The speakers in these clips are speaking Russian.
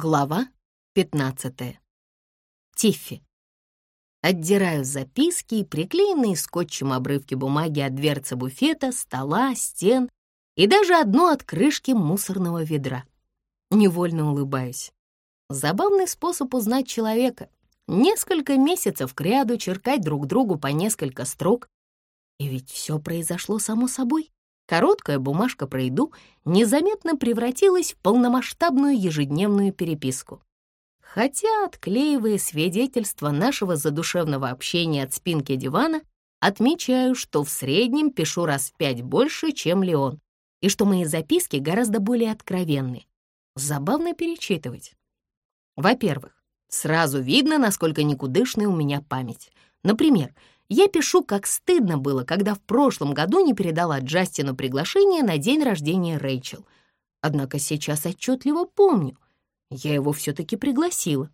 Глава 15. Тиффи. Отдираю записки и приклеенные скотчем обрывки бумаги от дверцы буфета, стола, стен и даже одну от крышки мусорного ведра. Невольно улыбаюсь. Забавный способ узнать человека. Несколько месяцев кряду черкать друг другу по несколько строк. И ведь все произошло само собой. Короткая бумажка про еду незаметно превратилась в полномасштабную ежедневную переписку. Хотя, отклеивая свидетельства нашего задушевного общения от спинки дивана, отмечаю, что в среднем пишу раз в пять больше, чем Леон, и что мои записки гораздо более откровенны. Забавно перечитывать. Во-первых, сразу видно, насколько никудышная у меня память. Например, я пишу, как стыдно было, когда в прошлом году не передала Джастину приглашение на день рождения Рэйчел. Однако сейчас отчетливо помню, я его все-таки пригласила.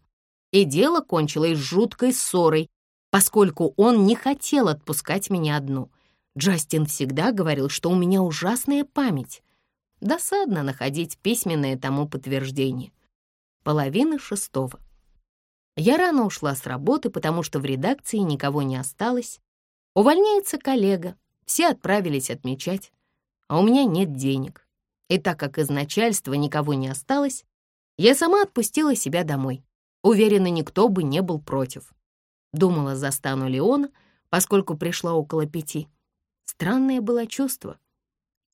И дело кончилось жуткой ссорой, поскольку он не хотел отпускать меня одну. Джастин всегда говорил, что у меня ужасная память. Досадно находить письменное тому подтверждение. Половина шестого. Я рано ушла с работы, потому что в редакции никого не осталось. Увольняется коллега, все отправились отмечать, а у меня нет денег. И так как из начальства никого не осталось, я сама отпустила себя домой. Уверена, никто бы не был против. Думала, застану Леона, поскольку пришла около пяти. Странное было чувство.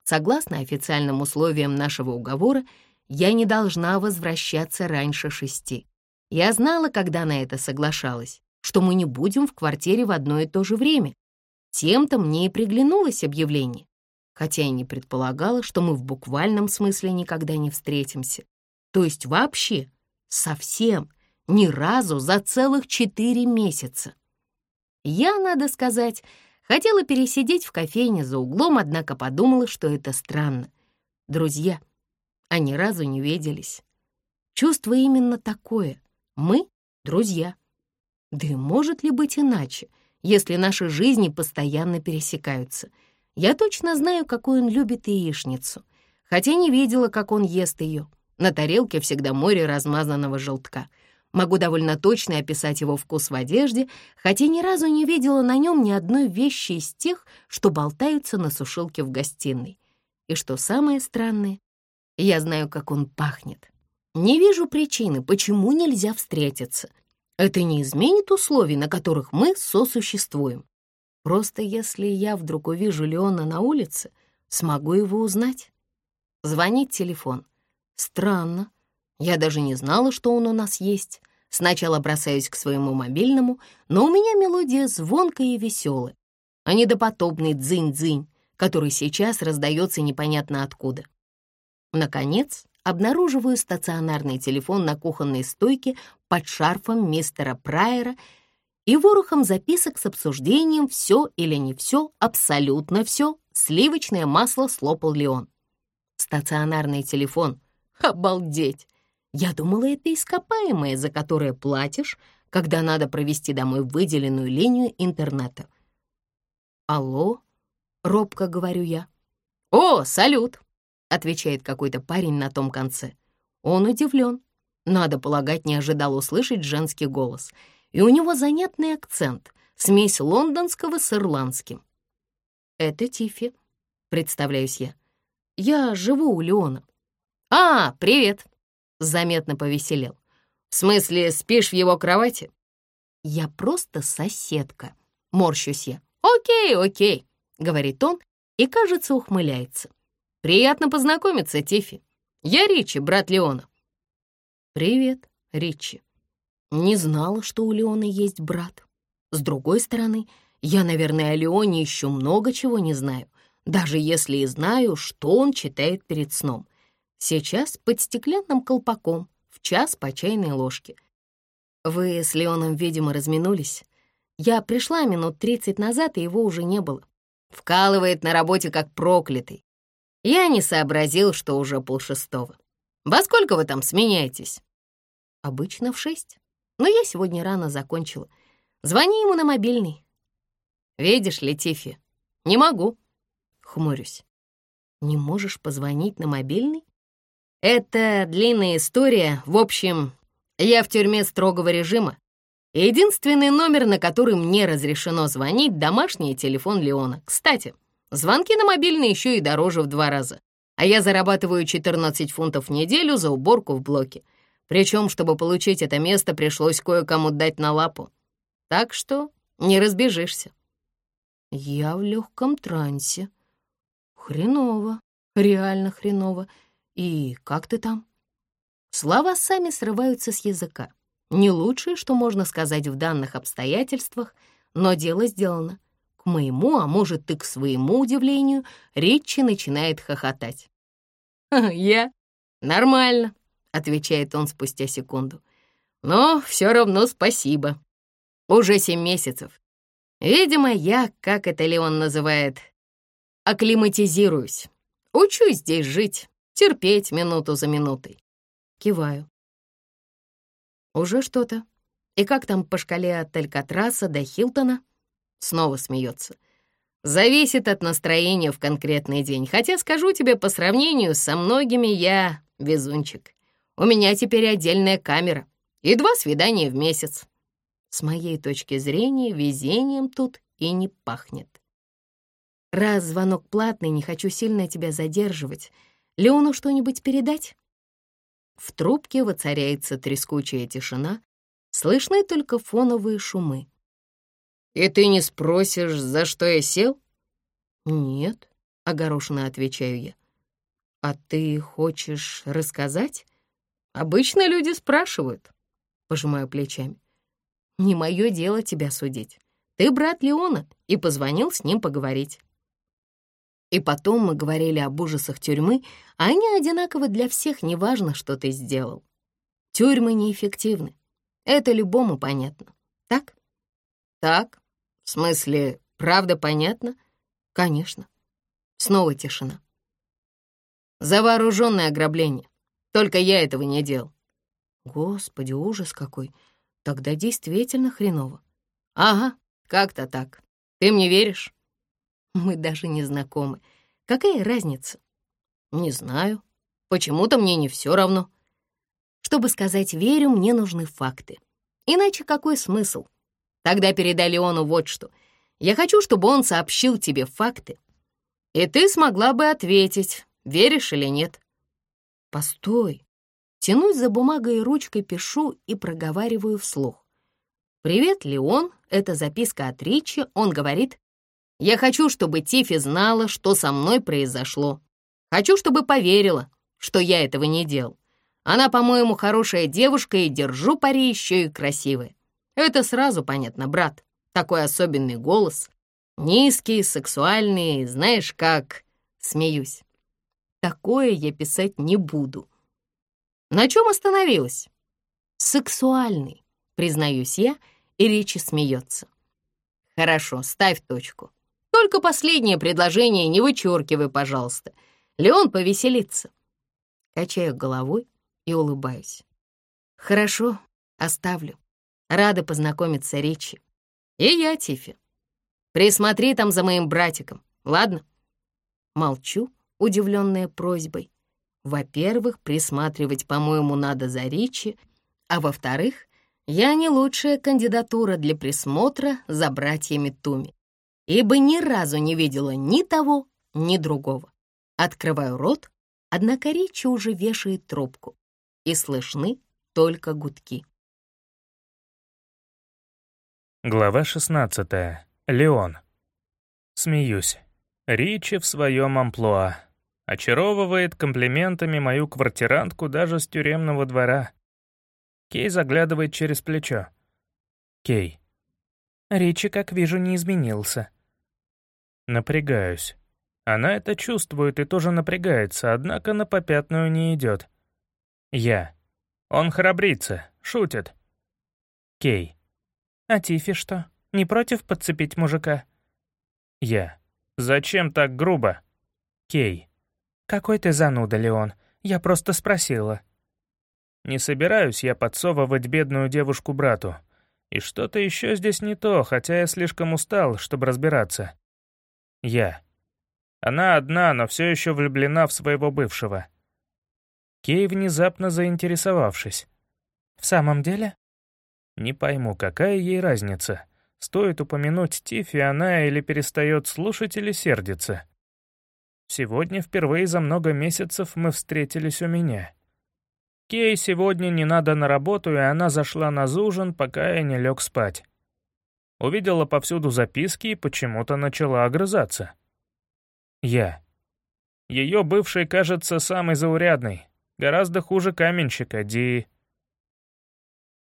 Согласно официальным условиям нашего уговора, я не должна возвращаться раньше шести. Я знала, когда на это соглашалась, что мы не будем в квартире в одно и то же время. Тем-то мне и приглянулось объявление, хотя и не предполагала, что мы в буквальном смысле никогда не встретимся. То есть вообще, совсем, ни разу за целых четыре месяца. Я, надо сказать, хотела пересидеть в кофейне за углом, однако подумала, что это странно. Друзья, а ни разу не виделись. Чувство именно такое — мы — друзья. Да может ли быть иначе, если наши жизни постоянно пересекаются? Я точно знаю, какой он любит яичницу, хотя не видела, как он ест ее. На тарелке всегда море размазанного желтка. Могу довольно точно описать его вкус в одежде, хотя ни разу не видела на нем ни одной вещи из тех, что болтаются на сушилке в гостиной. И что самое странное, я знаю, как он пахнет. Не вижу причины, почему нельзя встретиться. Это не изменит условий, на которых мы сосуществуем. Просто если я вдруг увижу Леона на улице, смогу его узнать. Звонит телефон. Странно. Я даже не знала, что он у нас есть. Сначала бросаюсь к своему мобильному, но у меня мелодия звонкая и веселая, а не допотопный дзынь-дзынь, который сейчас раздается непонятно откуда. Наконец, обнаруживаю стационарный телефон на кухонной стойке под шарфом мистера Прайера и ворохом записок с обсуждением «все или не все, абсолютно все, сливочное масло слопал Леон». Стационарный телефон. Обалдеть! Я думала, это ископаемое, за которое платишь, когда надо провести домой выделенную линию интернета. «Алло?» — робко говорю я. «О, салют!» Отвечает какой-то парень на том конце. Он удивлен. Надо полагать, не ожидал услышать женский голос. И у него занятный акцент, смесь лондонского с ирландским. «Это Тифи», — представляюсь я. «Я живу у Леона». «А, привет!» — заметно повеселел. «В смысле, спишь в его кровати?» «Я просто соседка», — морщусь я. «Окей, окей», — говорит он и, кажется, ухмыляется. «Приятно познакомиться, Тифи. Я Ричи, брат Леона». «Привет, Ричи. Не знала, что у Леона есть брат. С другой стороны, я, наверное, о Леоне еще много чего не знаю, даже если и знаю, что он читает перед сном. Сейчас под стеклянным колпаком, в час по чайной ложке. Вы с Леоном, видимо, разминулись. Я пришла минут тридцать назад, и его уже не было. Вкалывает на работе как проклятый. Я не сообразил, что уже полшестого. Во сколько вы там сменяетесь? Обычно в шесть. Но я сегодня рано закончила. Звони ему на мобильный. Видишь ли, Тифи, не могу. Хмурюсь. Не можешь позвонить на мобильный? Это длинная история. В общем, я в тюрьме строгого режима. Единственный номер, на который мне разрешено звонить, — домашний телефон Леона. Кстати, звонки на мобильный еще и дороже в два раза. А я зарабатываю 14 фунтов в неделю за уборку в блоке. Причем, чтобы получить это место, пришлось кое-кому дать на лапу. Так что не разбежишься. Я в легком трансе. Хреново, реально хреново. И как ты там? Слова сами срываются с языка. Не лучшее, что можно сказать в данных обстоятельствах, но дело сделано. К моему, а может и к своему удивлению, Ричи начинает хохотать. «Я? Нормально», — отвечает он спустя секунду. «Но все равно спасибо. Уже семь месяцев. Видимо, я, как это Леон называет, акклиматизируюсь. Учусь здесь жить, терпеть минуту за минутой. Киваю. Уже что-то. И как там по шкале от Алькатраса до Хилтона? Снова смеется. Зависит от настроения в конкретный день. Хотя, скажу тебе, по сравнению со многими я везунчик. У меня теперь отдельная камера и два свидания в месяц. С моей точки зрения, везением тут и не пахнет. Раз звонок платный, не хочу сильно тебя задерживать. Леону что-нибудь передать? В трубке воцаряется трескучая тишина, слышны только фоновые шумы. «И ты не спросишь, за что я сел?» «Нет», — огорошенно отвечаю я. «А ты хочешь рассказать?» «Обычно люди спрашивают», — пожимаю плечами. «Не мое дело тебя судить. Ты брат Леона и позвонил с ним поговорить». И потом мы говорили об ужасах тюрьмы, а они одинаковы для всех, неважно, что ты сделал. Тюрьмы неэффективны. Это любому понятно. Так? Так. В смысле, правда понятно? Конечно. Снова тишина. За вооруженное ограбление. Только я этого не делал. Господи, ужас какой. Тогда действительно хреново. Ага, как-то так. Ты мне веришь? Мы даже не знакомы. Какая разница? Не знаю. Почему-то мне не все равно. Чтобы сказать «верю», мне нужны факты. Иначе какой смысл? Тогда передай Леону вот что. Я хочу, чтобы он сообщил тебе факты. И ты смогла бы ответить, веришь или нет. Постой. Тянусь за бумагой и ручкой, пишу и проговариваю вслух. «Привет, Леон, это записка от Ричи. Он говорит, я хочу, чтобы Тифи знала, что со мной произошло. Хочу, чтобы поверила, что я этого не делал. Она, по-моему, хорошая девушка и, держу пари, еще и красивая. Это сразу понятно, брат. Такой особенный голос. Низкий, сексуальный, знаешь как... Смеюсь. Такое я писать не буду. На чем остановилась? Сексуальный, признаюсь я, и Ричи смеется. Хорошо, ставь точку. Только последнее предложение не вычеркивай, пожалуйста. Леон повеселится. Качаю головой и улыбаюсь. Хорошо, оставлю. Рада познакомиться, Ричи. И я, Тифи. Присмотри там за моим братиком, ладно? Молчу, удивленная просьбой. Во-первых, присматривать, по-моему, надо за Ричи, а во-вторых, я не лучшая кандидатура для присмотра за братьями Туми ибо ни разу не видела ни того, ни другого. Открываю рот, однако Ричи уже вешает трубку, и слышны только гудки. Глава 16. Леон. Смеюсь. Ричи в своем амплуа. Очаровывает комплиментами мою квартирантку даже с тюремного двора. Кей заглядывает через плечо. Кей. Ричи, как вижу, не изменился. Напрягаюсь. Она это чувствует и тоже напрягается, однако на попятную не идет. Я. Он храбрится, шутит. Кей. А Тифи что, не против подцепить мужика? Я. Зачем так грубо? Кей. Какой ты зануда, Леон. Я просто спросила. Не собираюсь я подсовывать бедную девушку брату. И что-то еще здесь не то, хотя я слишком устал, чтобы разбираться. Я. Она одна, но все еще влюблена в своего бывшего. Кей внезапно заинтересовавшись. «В самом деле?» Не пойму, какая ей разница. Стоит упомянуть Тифи, она или перестает слушать, или сердится. Сегодня впервые за много месяцев мы встретились у меня. Кей сегодня не надо на работу, и она зашла на ужин, пока я не лег спать. Увидела повсюду записки и почему-то начала огрызаться. Я. Ее бывший кажется самый заурядный, гораздо хуже каменщика, Ди...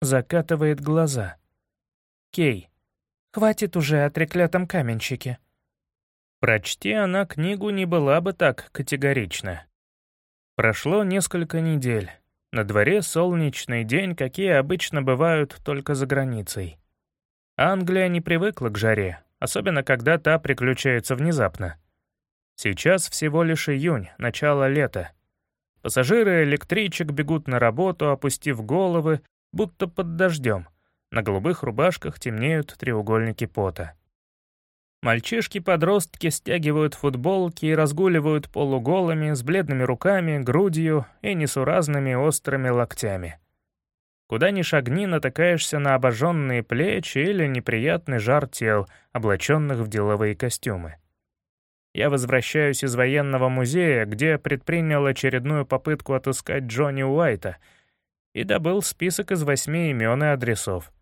Закатывает глаза. Кей. Хватит уже о треклятом каменщике. Прочти она книгу, не была бы так категорична. Прошло несколько недель. На дворе солнечный день, какие обычно бывают только за границей. Англия не привыкла к жаре, особенно когда та приключается внезапно. Сейчас всего лишь июнь, начало лета. Пассажиры электричек бегут на работу, опустив головы, будто под дождем. На голубых рубашках темнеют треугольники пота. Мальчишки-подростки стягивают футболки и разгуливают полуголыми, с бледными руками, грудью и несуразными острыми локтями. Куда ни шагни, натыкаешься на обожженные плечи или неприятный жар тел, облаченных в деловые костюмы. Я возвращаюсь из военного музея, где предпринял очередную попытку отыскать Джонни Уайта и добыл список из восьми имен и адресов —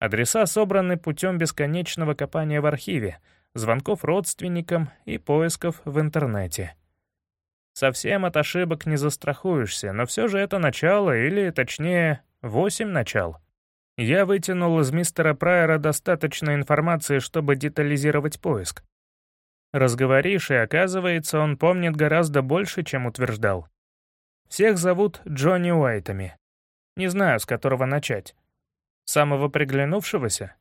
Адреса собраны путем бесконечного копания в архиве, звонков родственникам и поисков в интернете. Совсем от ошибок не застрахуешься, но все же это начало, или, точнее, восемь начал. Я вытянул из мистера Прайера достаточно информации, чтобы детализировать поиск. Разговоришь, и оказывается, он помнит гораздо больше, чем утверждал. Всех зовут Джонни Уайтами. Не знаю, с которого начать. Самого приглянувшегося?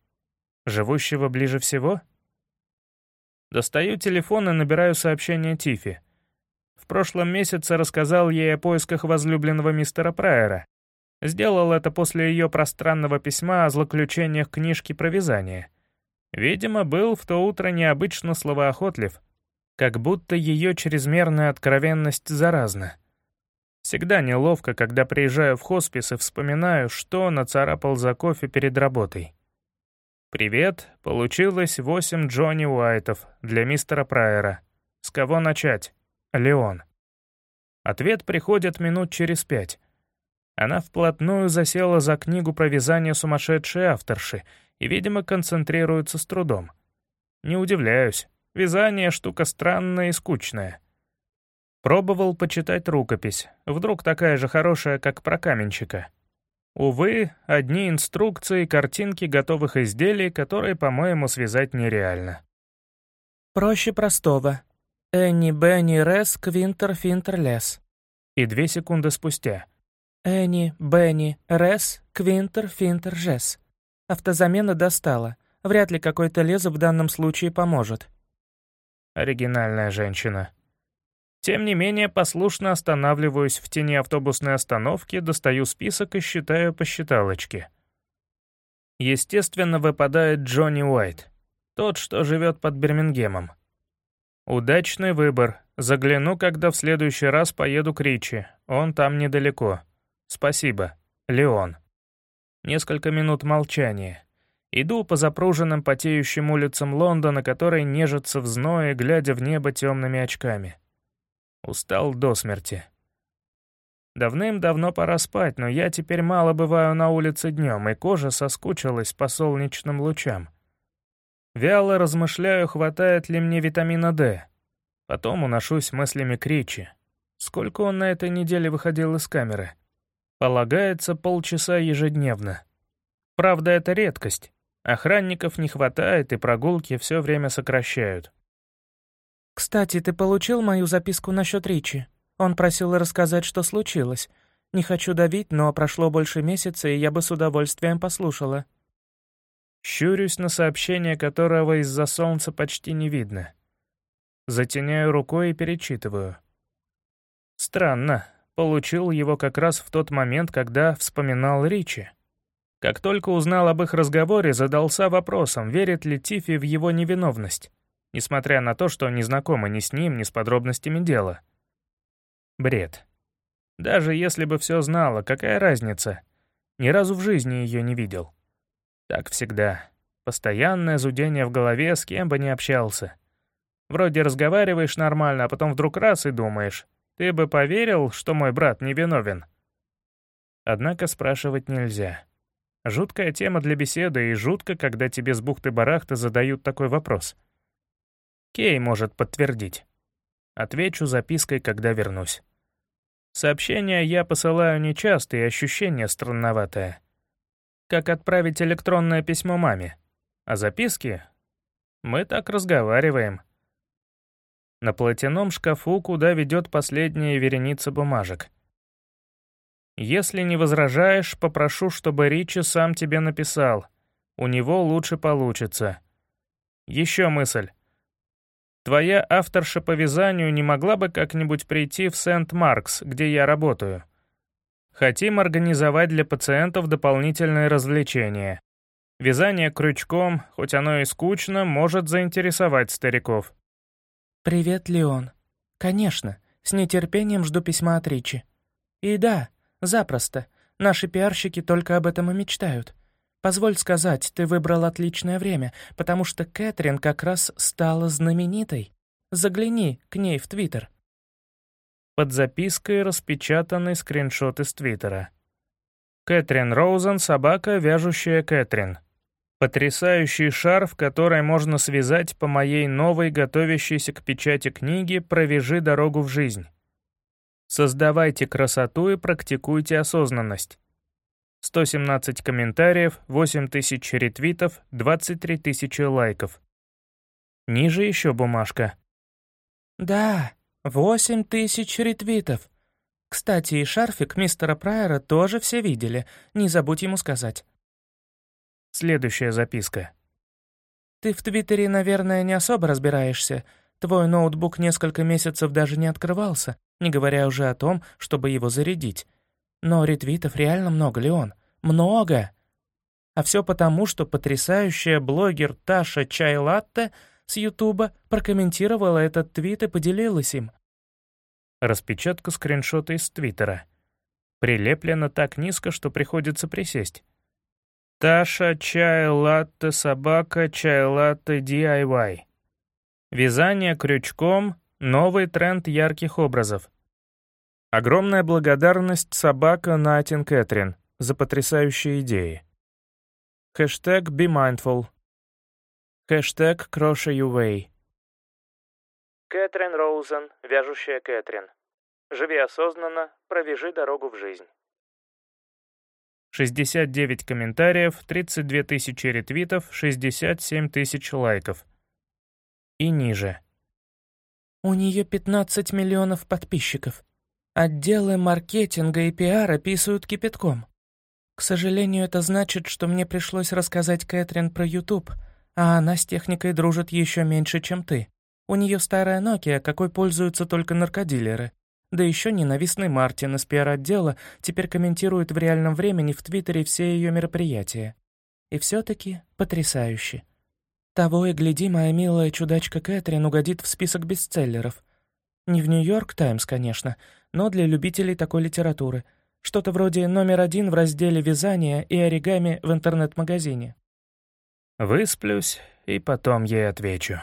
Живущего ближе всего? Достаю телефон и набираю сообщение Тифи. В прошлом месяце рассказал ей о поисках возлюбленного мистера Прайера. Сделал это после ее пространного письма о злоключениях книжки про вязание. Видимо, был в то утро необычно словоохотлив, как будто ее чрезмерная откровенность заразна. Всегда неловко, когда приезжаю в хоспис и вспоминаю, что нацарапал за кофе перед работой. «Привет, получилось восемь Джонни Уайтов для мистера Прайера. С кого начать? Леон». Ответ приходит минут через пять. Она вплотную засела за книгу про вязание сумасшедшей авторши и, видимо, концентрируется с трудом. Не удивляюсь. Вязание — штука странная и скучная. Пробовал почитать рукопись, вдруг такая же хорошая, как про каменщика. Увы, одни инструкции, картинки готовых изделий, которые, по-моему, связать нереально. «Проще простого. Энни, Бенни, Рес, Квинтер, Финтер, Лес». И две секунды спустя. «Энни, Бенни, Рес, Квинтер, Финтер, Жес». Автозамена достала. Вряд ли какой-то лес в данном случае поможет. Оригинальная женщина. Тем не менее, послушно останавливаюсь в тени автобусной остановки, достаю список и считаю по считалочке. Естественно, выпадает Джонни Уайт, тот, что живет под Бирмингемом. Удачный выбор. Загляну, когда в следующий раз поеду к Ричи. Он там недалеко. Спасибо. Леон. Несколько минут молчания. Иду по запруженным потеющим улицам Лондона, который нежится в зное, глядя в небо темными очками. Устал до смерти. Давным-давно пора спать, но я теперь мало бываю на улице днем, и кожа соскучилась по солнечным лучам. Вяло размышляю, хватает ли мне витамина D. Потом уношусь мыслями к Ричи. Сколько он на этой неделе выходил из камеры? Полагается полчаса ежедневно. Правда, это редкость. Охранников не хватает, и прогулки все время сокращают. «Кстати, ты получил мою записку насчет Ричи? Он просил рассказать, что случилось. Не хочу давить, но прошло больше месяца, и я бы с удовольствием послушала». Щурюсь на сообщение, которого из-за солнца почти не видно. Затеняю рукой и перечитываю. Странно, получил его как раз в тот момент, когда вспоминал Ричи. Как только узнал об их разговоре, задался вопросом, верит ли Тифи в его невиновность несмотря на то, что не знакома ни с ним, ни с подробностями дела. Бред. Даже если бы все знала, какая разница? Ни разу в жизни ее не видел. Так всегда. Постоянное зудение в голове, с кем бы ни общался. Вроде разговариваешь нормально, а потом вдруг раз и думаешь, ты бы поверил, что мой брат невиновен? Однако спрашивать нельзя. Жуткая тема для беседы, и жутко, когда тебе с бухты-барахты задают такой вопрос. Кей может подтвердить. Отвечу запиской, когда вернусь. Сообщения я посылаю нечасто, и ощущение странноватое. Как отправить электронное письмо маме. А записки? Мы так разговариваем. На платяном шкафу, куда ведет последняя вереница бумажек. Если не возражаешь, попрошу, чтобы Ричи сам тебе написал. У него лучше получится. Еще мысль. Твоя авторша по вязанию не могла бы как-нибудь прийти в Сент-Маркс, где я работаю? Хотим организовать для пациентов дополнительные развлечения. Вязание крючком, хоть оно и скучно, может заинтересовать стариков. «Привет, Леон. Конечно, с нетерпением жду письма от Ричи. И да, запросто. Наши пиарщики только об этом и мечтают. Позволь сказать, ты выбрал отличное время, потому что Кэтрин как раз стала знаменитой. Загляни к ней в Твиттер». Под запиской распечатанный скриншот из Твиттера. Кэтрин Роузен, собака, вяжущая Кэтрин. Потрясающий шарф, который можно связать по моей новой, готовящейся к печати книге «Провяжи дорогу в жизнь». Создавайте красоту и практикуйте осознанность. 117 комментариев, 8 тысяч ретвитов, 23 тысячи лайков. Ниже еще бумажка. «Да, 8 тысяч ретвитов. Кстати, и шарфик мистера Прайера тоже все видели, не забудь ему сказать». Следующая записка. «Ты в Твиттере, наверное, не особо разбираешься. Твой ноутбук несколько месяцев даже не открывался, не говоря уже о том, чтобы его зарядить. Но ретвитов реально много, Леон. Много! А все потому, что потрясающая блогер Таша Чайлатте с Ютуба прокомментировала этот твит и поделилась им. Распечатка скриншота из Твиттера. Прилеплена так низко, что приходится присесть. Таша, чай, латте, собака, чай, латте, DIY. Вязание крючком — новый тренд ярких образов. Огромная благодарность собака Натин Кэтрин за потрясающие идеи. Хэштег Be. Хэштег Way. Кэтрин Роузен, вяжущая Кэтрин. Живи осознанно, провяжи дорогу в жизнь. 69 комментариев, 32 тысячи ретвитов, 67 тысяч лайков. И ниже. У нее 15 миллионов подписчиков. Отделы маркетинга и пиара писают кипятком. К сожалению, это значит, что мне пришлось рассказать Кэтрин про YouTube, а она с техникой дружит еще меньше, чем ты. У нее старая Nokia, какой пользуются только наркодилеры. Да еще ненавистный Мартин из пиар-отдела теперь комментирует в реальном времени в Твиттере все ее мероприятия. И все таки потрясающе. Того и гляди, моя милая чудачка Кэтрин угодит в список бестселлеров. Не в Нью-Йорк Таймс, конечно, но для любителей такой литературы. Что-то вроде номер один в разделе «Вязание» и «Оригами» в интернет-магазине. Высплюсь, и потом ей отвечу.